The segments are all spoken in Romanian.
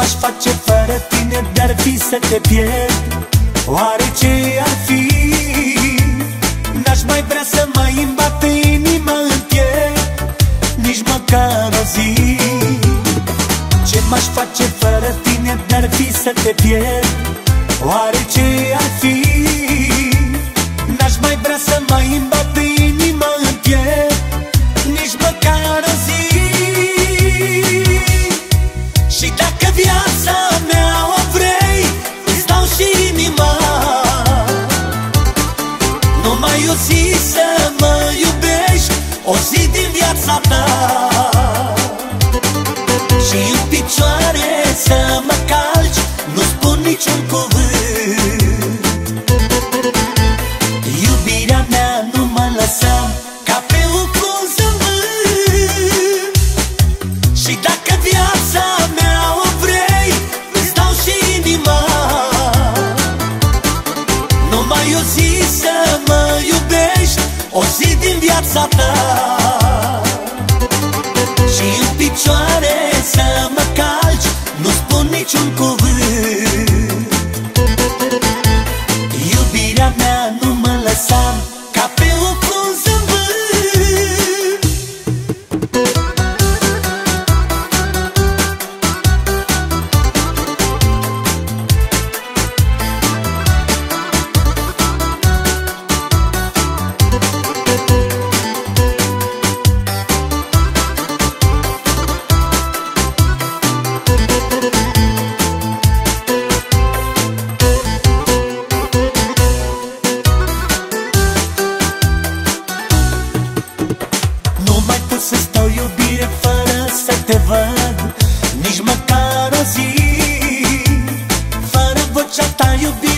Ce m-aș face fără tine Dar fi să te pierd Oare ce ar fi? N-aș mai vrea să mai îmi bate inima în piept Nici măcar o zi Ce m-aș face fără tine Dar fi să te pierd Oare ce ar fi? N-aș mai vrea să mai îmi viața mea o vrei Îți dau și inima. Numai o zi să mă iubești O zi din viața ta. Și în picioare să mă calci Nu spun niciun cuvânt din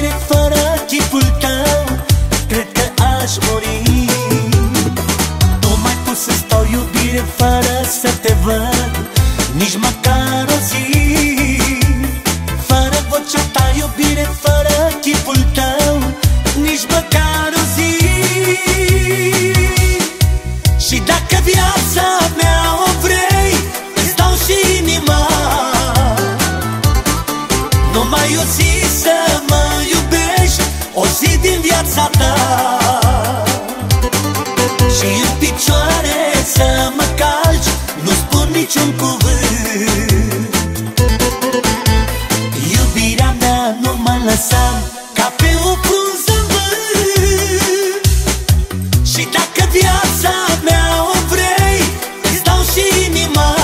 ta iubire, fără chipul tău Cred că aș muri. Nu mai pot să stau iubire fără să te văd Nici măcar din viața ta Și în picioare să mă calci Nu spun niciun cuvânt. Iubirea mea nu mă lăsa Ca pe un zământ și dacă viața mea o vrei Îți dau și inima.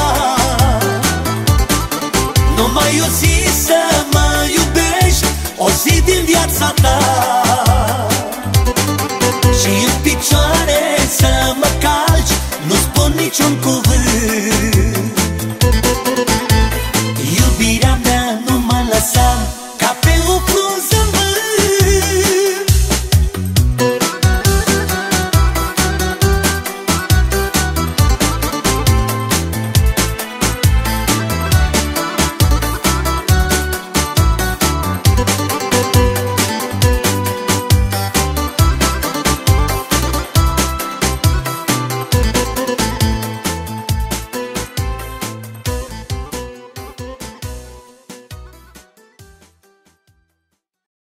Numai o zi să mă iubești O zi din viața ta